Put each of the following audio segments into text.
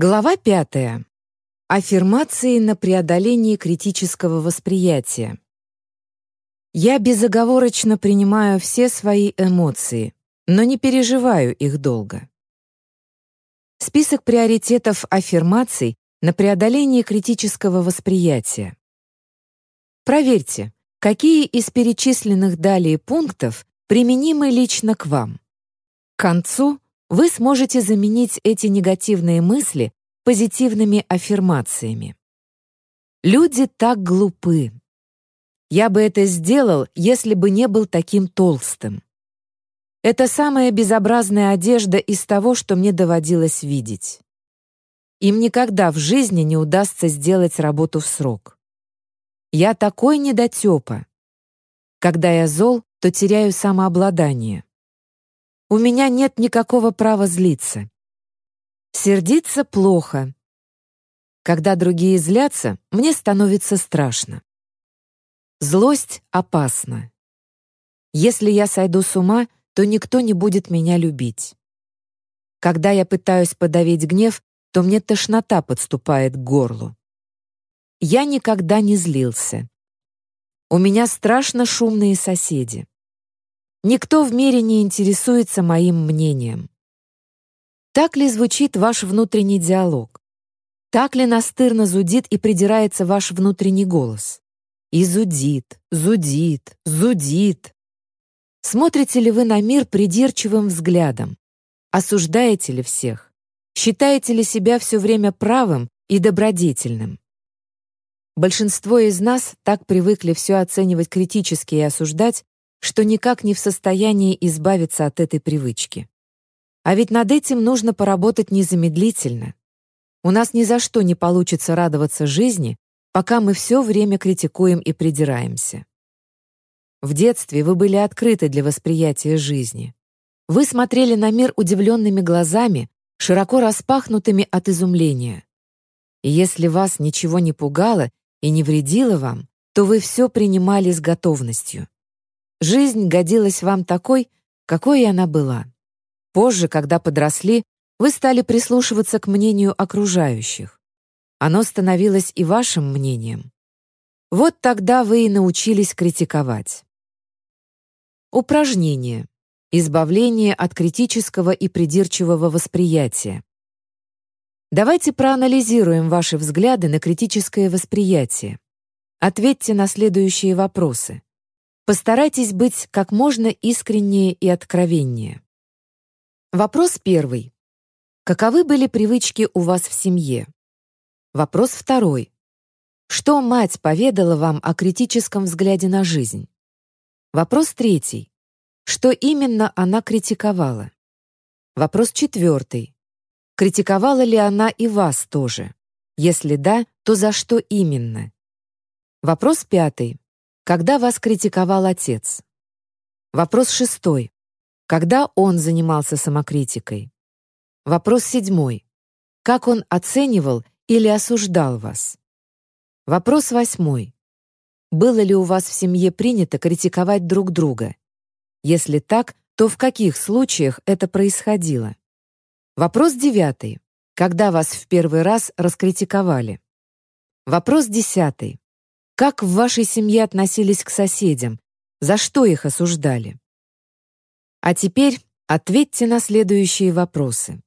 Глава пятая. Аффирмации на преодоление критического восприятия. Я безоговорочно принимаю все свои эмоции, но не переживаю их долго. Список приоритетов аффирмаций на преодоление критического восприятия. Проверьте, какие из перечисленных далее пунктов применимы лично к вам. К концу вы сможете заменить эти негативные мысли позитивными аффирмациями. Люди так глупы. Я бы это сделал, если бы не был таким толстым. Это самая безобразная одежда из того, что мне доводилось видеть. Им никогда в жизни не удастся сделать работу в срок. Я такой недотепа. Когда я зол, то теряю самообладание. У меня нет никакого права злиться. Сердиться плохо. Когда другие злятся, мне становится страшно. Злость опасна. Если я сойду с ума, то никто не будет меня любить. Когда я пытаюсь подавить гнев, то мне тошнота подступает к горлу. Я никогда не злился. У меня страшно шумные соседи. Никто в мире не интересуется моим мнением. Так ли звучит ваш внутренний диалог? Так ли настырно зудит и придирается ваш внутренний голос? И зудит, зудит, зудит. Смотрите ли вы на мир придирчивым взглядом? Осуждаете ли всех? Считаете ли себя все время правым и добродетельным? Большинство из нас так привыкли все оценивать критически и осуждать, что никак не в состоянии избавиться от этой привычки. А ведь над этим нужно поработать незамедлительно. У нас ни за что не получится радоваться жизни, пока мы все время критикуем и придираемся. В детстве вы были открыты для восприятия жизни. Вы смотрели на мир удивленными глазами, широко распахнутыми от изумления. И если вас ничего не пугало и не вредило вам, то вы все принимали с готовностью. Жизнь годилась вам такой, какой она была. Позже, когда подросли, вы стали прислушиваться к мнению окружающих. Оно становилось и вашим мнением. Вот тогда вы и научились критиковать. Упражнение. Избавление от критического и придирчивого восприятия. Давайте проанализируем ваши взгляды на критическое восприятие. Ответьте на следующие вопросы. Постарайтесь быть как можно искреннее и откровеннее. Вопрос первый. Каковы были привычки у вас в семье? Вопрос второй. Что мать поведала вам о критическом взгляде на жизнь? Вопрос третий. Что именно она критиковала? Вопрос четвертый. Критиковала ли она и вас тоже? Если да, то за что именно? Вопрос пятый. Когда вас критиковал отец? Вопрос шестой. Когда он занимался самокритикой? Вопрос седьмой. Как он оценивал или осуждал вас? Вопрос восьмой. Было ли у вас в семье принято критиковать друг друга? Если так, то в каких случаях это происходило? Вопрос девятый. Когда вас в первый раз раскритиковали? Вопрос десятый. Как в вашей семье относились к соседям? За что их осуждали? А теперь ответьте на следующие вопросы.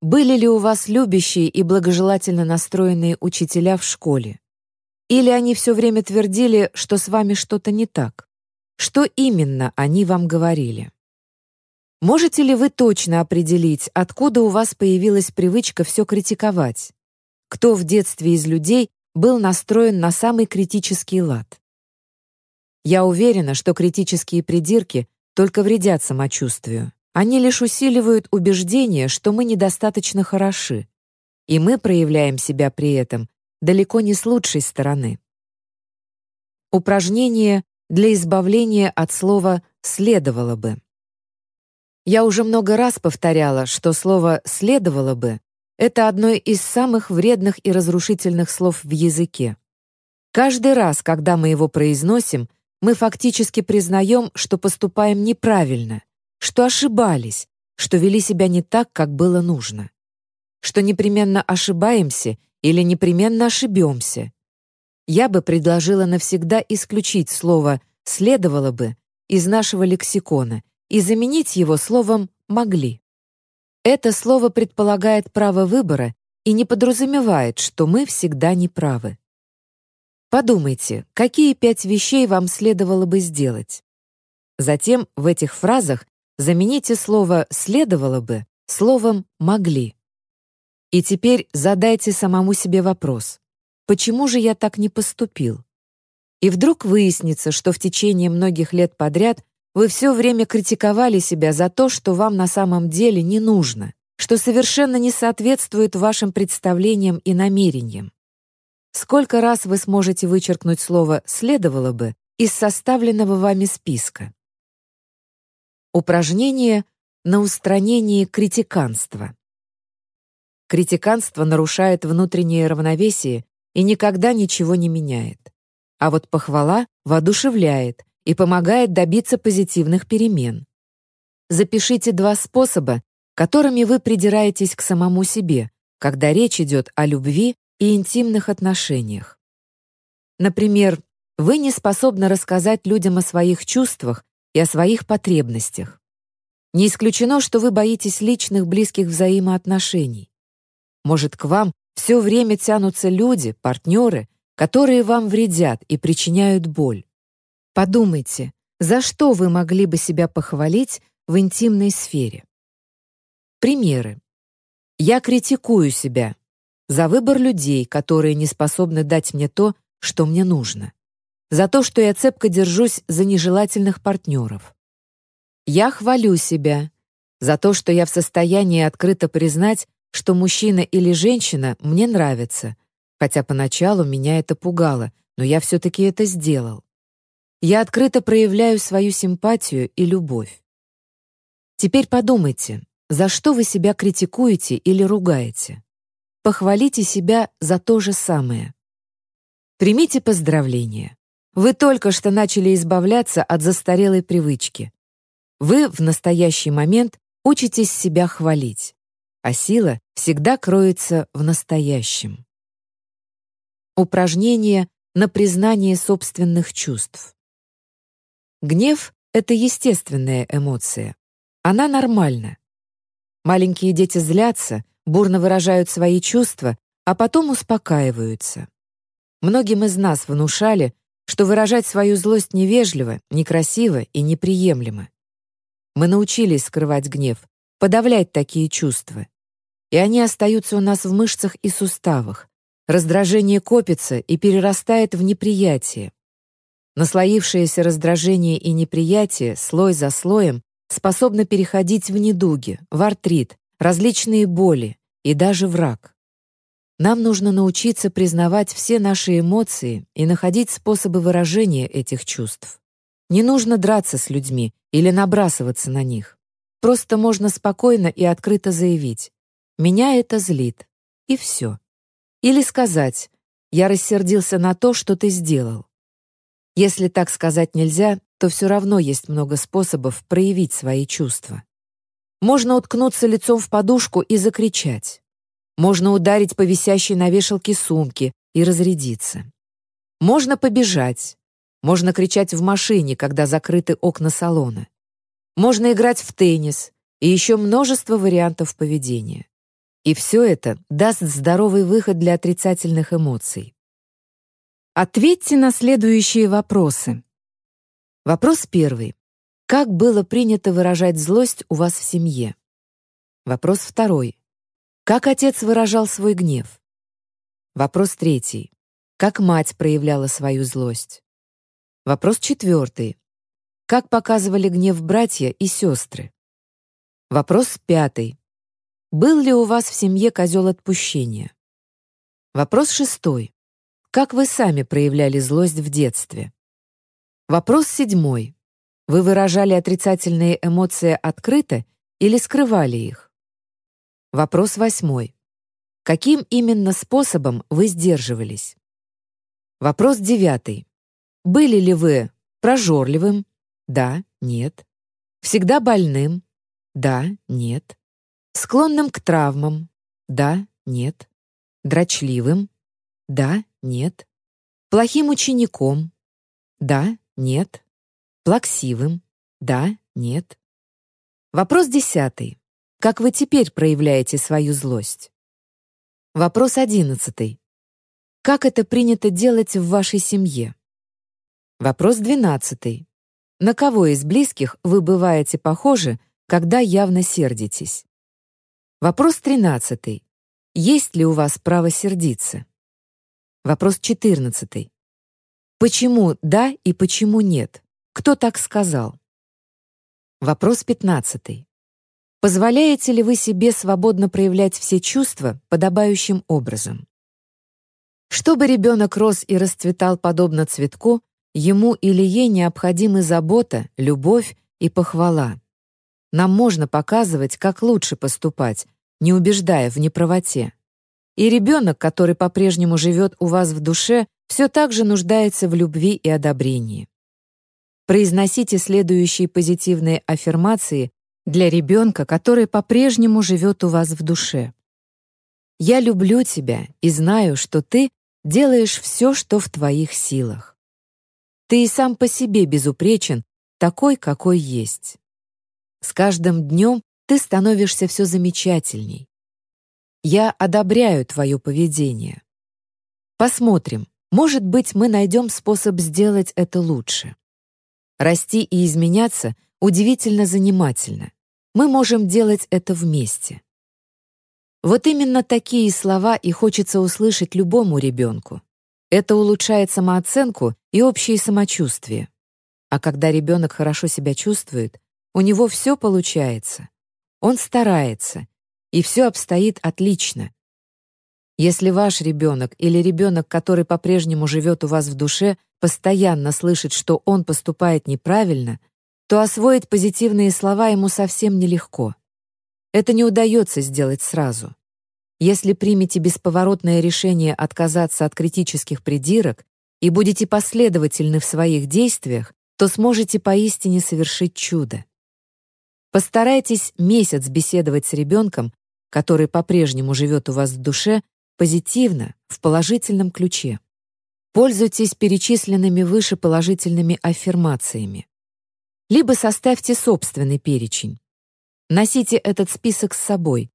Были ли у вас любящие и благожелательно настроенные учителя в школе? Или они все время твердили, что с вами что-то не так? Что именно они вам говорили? Можете ли вы точно определить, откуда у вас появилась привычка все критиковать? Кто в детстве из людей был настроен на самый критический лад. Я уверена, что критические придирки только вредят самочувствию. Они лишь усиливают убеждение, что мы недостаточно хороши, и мы проявляем себя при этом далеко не с лучшей стороны. Упражнение для избавления от слова «следовало бы». Я уже много раз повторяла, что слово «следовало бы» Это одно из самых вредных и разрушительных слов в языке. Каждый раз, когда мы его произносим, мы фактически признаем, что поступаем неправильно, что ошибались, что вели себя не так, как было нужно. что непременно ошибаемся или непременно ошибемся. Я бы предложила навсегда исключить слово «следовало бы» из нашего лексикона и заменить его словом «могли». Это слово предполагает право выбора и не подразумевает, что мы всегда не правы. Подумайте, какие пять вещей вам следовало бы сделать. Затем в этих фразах замените слово «следовало бы» словом «могли». И теперь задайте самому себе вопрос, почему же я так не поступил? И вдруг выяснится, что в течение многих лет подряд вы все время критиковали себя за то, что вам на самом деле не нужно, что совершенно не соответствует вашим представлениям и намерениям. Сколько раз вы сможете вычеркнуть слово «следовало бы» из составленного вами списка? Упражнение на устранение критиканства. Критиканство нарушает внутреннее равновесие и никогда ничего не меняет. А вот похвала воодушевляет и помогает добиться позитивных перемен. Запишите два способа, которыми вы придираетесь к самому себе, когда речь идет о любви и интимных отношениях. Например, вы не способны рассказать людям о своих чувствах и о своих потребностях. Не исключено, что вы боитесь личных близких взаимоотношений. Может, к вам все время тянутся люди, партнеры, которые вам вредят и причиняют боль. Подумайте, за что вы могли бы себя похвалить в интимной сфере? Примеры. Я критикую себя за выбор людей, которые не способны дать мне то, что мне нужно. За то, что я цепко держусь за нежелательных партнеров. Я хвалю себя за то, что я в состоянии открыто признать, что мужчина или женщина мне нравится, хотя поначалу меня это пугало, но я все-таки это сделал. Я открыто проявляю свою симпатию и любовь. Теперь подумайте, за что вы себя критикуете или ругаете. Похвалите себя за то же самое. Примите поздравления. Вы только что начали избавляться от застарелой привычки. Вы в настоящий момент учитесь себя хвалить а сила всегда кроется в настоящем. Упражнение на признание собственных чувств. Гнев — это естественная эмоция. Она нормальна. Маленькие дети злятся, бурно выражают свои чувства, а потом успокаиваются. Многим из нас внушали, что выражать свою злость невежливо, некрасиво и неприемлемо. Мы научились скрывать гнев, подавлять такие чувства. И они остаются у нас в мышцах и суставах. Раздражение копится и перерастает в неприятие. Наслоившееся раздражение и неприятие слой за слоем способны переходить в недуги, в артрит, различные боли и даже в рак. Нам нужно научиться признавать все наши эмоции и находить способы выражения этих чувств. Не нужно драться с людьми или набрасываться на них. Просто можно спокойно и открыто заявить «меня это злит» и все. Или сказать «я рассердился на то, что ты сделал». Если так сказать нельзя, то все равно есть много способов проявить свои чувства. Можно уткнуться лицом в подушку и закричать. Можно ударить по висящей на вешалке сумке и разрядиться. Можно побежать. Можно кричать в машине, когда закрыты окна салона. Можно играть в теннис и еще множество вариантов поведения. И все это даст здоровый выход для отрицательных эмоций. Ответьте на следующие вопросы. Вопрос первый. Как было принято выражать злость у вас в семье? Вопрос второй. Как отец выражал свой гнев? Вопрос третий. Как мать проявляла свою злость? Вопрос четвертый. Как показывали гнев братья и сестры? Вопрос пятый. Был ли у вас в семье козел отпущения? Вопрос шестой. Как вы сами проявляли злость в детстве? Вопрос седьмой. Вы выражали отрицательные эмоции открыто или скрывали их? Вопрос восьмой. Каким именно способом вы сдерживались? Вопрос девятый. Были ли вы прожорливым, да, нет. Всегда больным? Да, нет. Склонным к травмам? Да, нет. Дрочливым? Да, нет. Плохим учеником? Да, нет. Плаксивым? Да, нет. Вопрос десятый. Как вы теперь проявляете свою злость? Вопрос одиннадцатый. Как это принято делать в вашей семье? Вопрос двенадцатый. На кого из близких вы бываете похожи, когда явно сердитесь? Вопрос тринадцатый. Есть ли у вас право сердиться? Вопрос четырнадцатый. Почему да и почему нет? Кто так сказал? Вопрос пятнадцатый. Позволяете ли вы себе свободно проявлять все чувства подобающим образом? Чтобы ребенок рос и расцветал подобно цветку, ему или ей необходимы забота, любовь и похвала. Нам можно показывать, как лучше поступать, не убеждая в неправоте. И ребенок, который по-прежнему живет у вас в душе, все так же нуждается в любви и одобрении. Произносите следующие позитивные аффирмации для ребенка, который по-прежнему живет у вас в душе. «Я люблю тебя и знаю, что ты делаешь все, что в твоих силах. Ты и сам по себе безупречен, такой, какой есть. С каждым днем ты становишься все замечательней. Я одобряю твое поведение. Посмотрим, может быть, мы найдем способ сделать это лучше. Расти и изменяться удивительно занимательно. Мы можем делать это вместе. Вот именно такие слова и хочется услышать любому ребенку. Это улучшает самооценку и общее самочувствие. А когда ребенок хорошо себя чувствует, у него все получается. Он старается, и все обстоит отлично. Если ваш ребенок или ребенок, который по-прежнему живет у вас в душе, постоянно слышит, что он поступает неправильно, то освоить позитивные слова ему совсем нелегко. Это не удается сделать сразу. Если примете бесповоротное решение отказаться от критических придирок и будете последовательны в своих действиях, то сможете поистине совершить чудо. Постарайтесь месяц беседовать с ребенком, который по-прежнему живет у вас в душе, позитивно, в положительном ключе. Пользуйтесь перечисленными выше положительными аффирмациями либо составьте собственный перечень. Носите этот список с собой.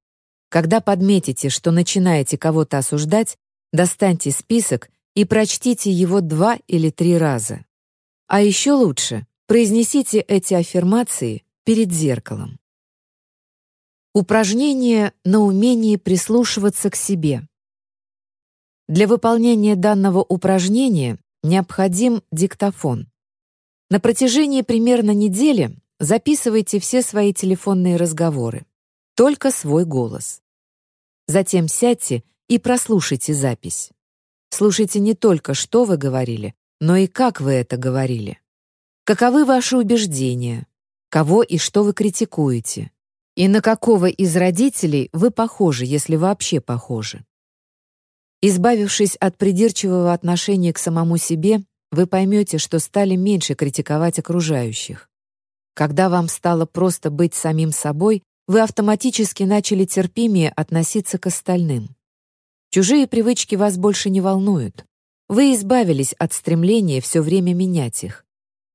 Когда подметите, что начинаете кого-то осуждать, достаньте список и прочтите его два или три раза. А еще лучше, произнесите эти аффирмации перед зеркалом. Упражнение на умение прислушиваться к себе. Для выполнения данного упражнения необходим диктофон. На протяжении примерно недели записывайте все свои телефонные разговоры. Только свой голос. Затем сядьте и прослушайте запись. Слушайте не только, что вы говорили, но и как вы это говорили. Каковы ваши убеждения? Кого и что вы критикуете? И на какого из родителей вы похожи, если вообще похожи? Избавившись от придирчивого отношения к самому себе, вы поймете, что стали меньше критиковать окружающих. Когда вам стало просто быть самим собой, вы автоматически начали терпимее относиться к остальным. Чужие привычки вас больше не волнуют. Вы избавились от стремления все время менять их.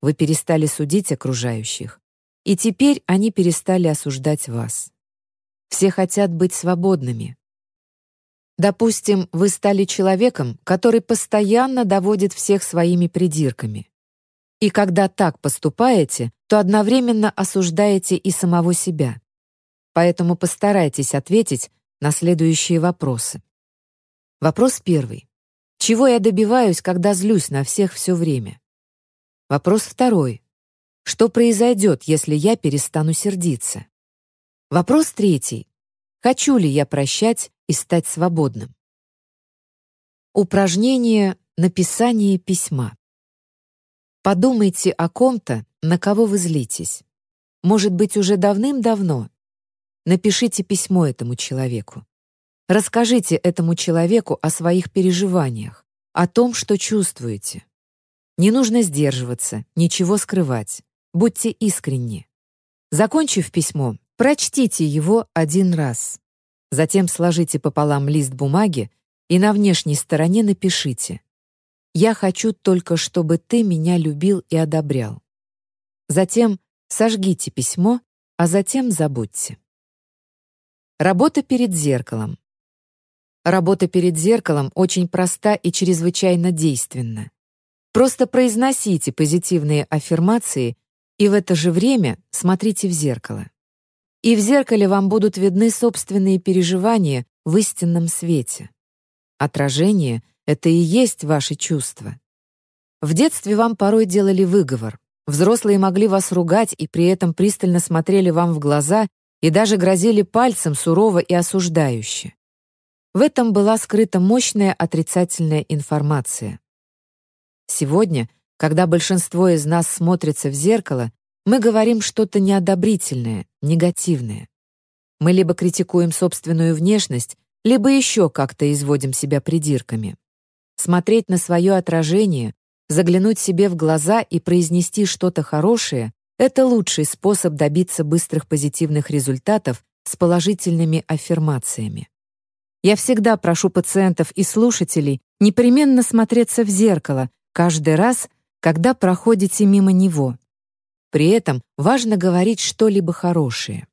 Вы перестали судить окружающих. И теперь они перестали осуждать вас. Все хотят быть свободными. Допустим, вы стали человеком, который постоянно доводит всех своими придирками. И когда так поступаете, то одновременно осуждаете и самого себя. Поэтому постарайтесь ответить на следующие вопросы. Вопрос первый. Чего я добиваюсь, когда злюсь на всех все время? Вопрос второй. Что произойдет, если я перестану сердиться? Вопрос третий. Хочу ли я прощать и стать свободным? Упражнение «Написание письма». Подумайте о ком-то, на кого вы злитесь. Может быть, уже давным-давно. Напишите письмо этому человеку. Расскажите этому человеку о своих переживаниях, о том, что чувствуете. Не нужно сдерживаться, ничего скрывать. Будьте искренни. Закончив письмо, Прочтите его один раз. Затем сложите пополам лист бумаги и на внешней стороне напишите «Я хочу только, чтобы ты меня любил и одобрял». Затем сожгите письмо, а затем забудьте. Работа перед зеркалом. Работа перед зеркалом очень проста и чрезвычайно действенна. Просто произносите позитивные аффирмации и в это же время смотрите в зеркало. И в зеркале вам будут видны собственные переживания в истинном свете. Отражение — это и есть ваши чувства. В детстве вам порой делали выговор. Взрослые могли вас ругать и при этом пристально смотрели вам в глаза и даже грозили пальцем сурово и осуждающе. В этом была скрыта мощная отрицательная информация. Сегодня — когда большинство из нас смотрится в зеркало, мы говорим что-то неодобрительное, негативное. Мы либо критикуем собственную внешность, либо еще как-то изводим себя придирками. Смотреть на свое отражение, заглянуть себе в глаза и произнести что-то хорошее — это лучший способ добиться быстрых позитивных результатов с положительными аффирмациями. Я всегда прошу пациентов и слушателей непременно смотреться в зеркало каждый раз, когда проходите мимо него. При этом важно говорить что-либо хорошее.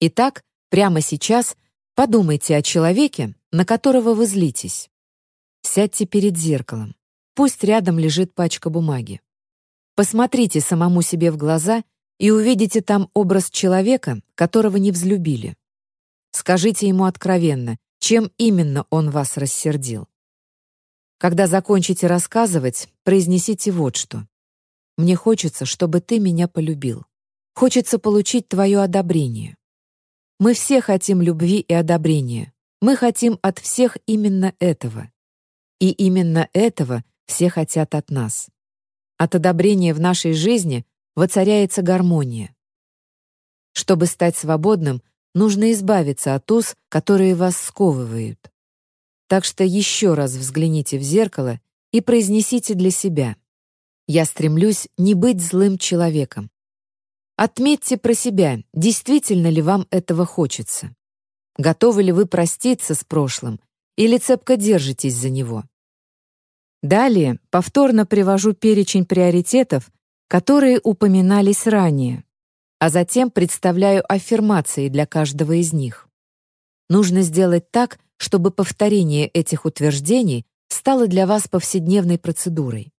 Итак, прямо сейчас подумайте о человеке, на которого вы злитесь. Сядьте перед зеркалом. Пусть рядом лежит пачка бумаги. Посмотрите самому себе в глаза и увидите там образ человека, которого не взлюбили. Скажите ему откровенно, чем именно он вас рассердил. Когда закончите рассказывать, произнесите вот что. «Мне хочется, чтобы ты меня полюбил. Хочется получить твое одобрение. Мы все хотим любви и одобрения. Мы хотим от всех именно этого. И именно этого все хотят от нас. От одобрения в нашей жизни воцаряется гармония. Чтобы стать свободным, нужно избавиться от уз, которые вас сковывают. Так что еще раз взгляните в зеркало и произнесите для себя «Я стремлюсь не быть злым человеком». Отметьте про себя, действительно ли вам этого хочется. Готовы ли вы проститься с прошлым или цепко держитесь за него? Далее повторно привожу перечень приоритетов, которые упоминались ранее, а затем представляю аффирмации для каждого из них. Нужно сделать так, чтобы повторение этих утверждений стало для вас повседневной процедурой.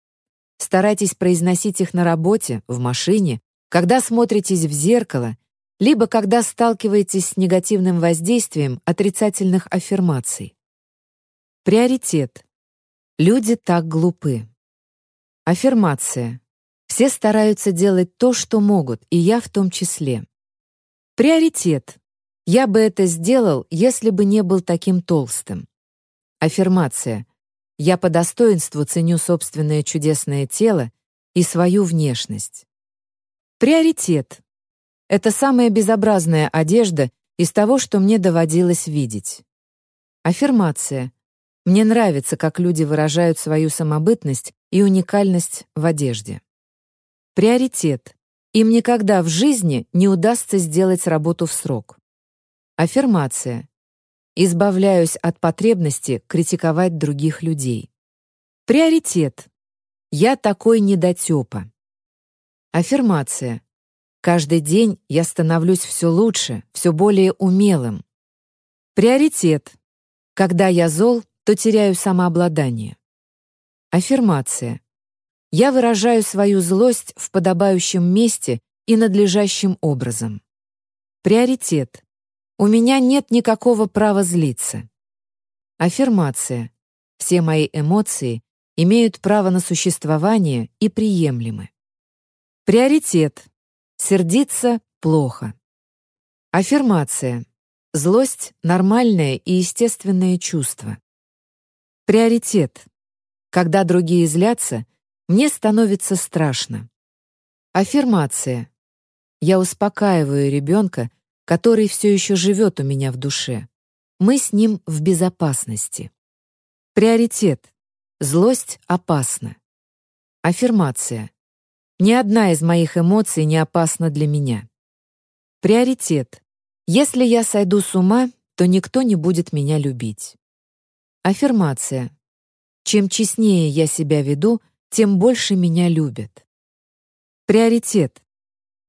Старайтесь произносить их на работе, в машине, когда смотритесь в зеркало, либо когда сталкиваетесь с негативным воздействием отрицательных аффирмаций. Приоритет. Люди так глупы. Аффирмация. Все стараются делать то, что могут, и я в том числе. Приоритет. Я бы это сделал, если бы не был таким толстым. Аффирмация. Я по достоинству ценю собственное чудесное тело и свою внешность. Приоритет. Это самая безобразная одежда из того, что мне доводилось видеть. Аффирмация. Мне нравится, как люди выражают свою самобытность и уникальность в одежде. Приоритет. Им никогда в жизни не удастся сделать работу в срок. Аффирмация. Избавляюсь от потребности критиковать других людей. Приоритет. Я такой недотёпа. Аффирмация. Каждый день я становлюсь все лучше, все более умелым. Приоритет. Когда я зол, то теряю самообладание. Аффирмация. Я выражаю свою злость в подобающем месте и надлежащим образом. Приоритет. У меня нет никакого права злиться. Аффирмация. Все мои эмоции имеют право на существование и приемлемы. Приоритет. Сердиться плохо. Аффирмация. Злость — нормальное и естественное чувство. Приоритет. Когда другие злятся, мне становится страшно. Аффирмация. Я успокаиваю ребенка, который все еще живет у меня в душе. Мы с ним в безопасности. Приоритет. Злость опасна. Аффирмация. Ни одна из моих эмоций не опасна для меня. Приоритет. Если я сойду с ума, то никто не будет меня любить. Аффирмация. Чем честнее я себя веду, тем больше меня любят. Приоритет.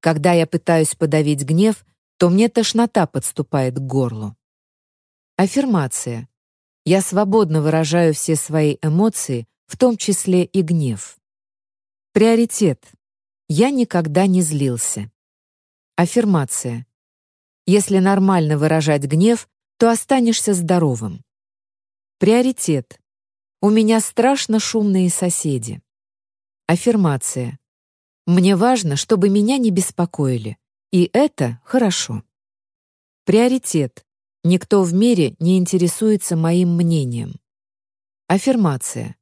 Когда я пытаюсь подавить гнев, то мне тошнота подступает к горлу. Аффирмация. Я свободно выражаю все свои эмоции, в том числе и гнев. Приоритет. Я никогда не злился. Аффирмация. Если нормально выражать гнев, то останешься здоровым. Приоритет. У меня страшно шумные соседи. Аффирмация. Мне важно, чтобы меня не беспокоили, и это хорошо. Приоритет. Никто в мире не интересуется моим мнением. Аффирмация.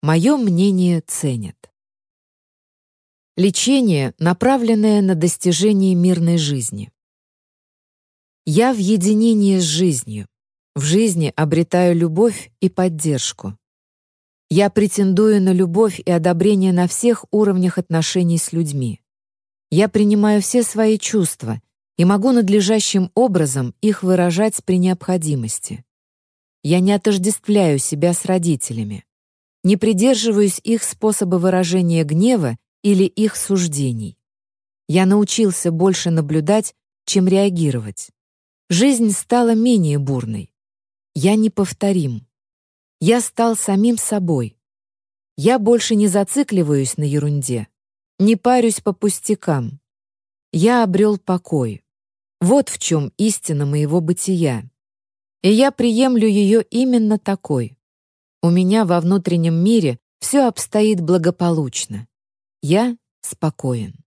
Мое мнение ценят. Лечение, направленное на достижение мирной жизни. Я в единении с жизнью. В жизни обретаю любовь и поддержку. Я претендую на любовь и одобрение на всех уровнях отношений с людьми. Я принимаю все свои чувства и могу надлежащим образом их выражать при необходимости. Я не отождествляю себя с родителями, не придерживаюсь их способа выражения гнева или их суждений. Я научился больше наблюдать, чем реагировать. Жизнь стала менее бурной. Я неповторим. Я стал самим собой. Я больше не зацикливаюсь на ерунде, не парюсь по пустякам. Я обрел покой. Вот в чем истина моего бытия. И я приемлю ее именно такой. У меня во внутреннем мире все обстоит благополучно. Я спокоен.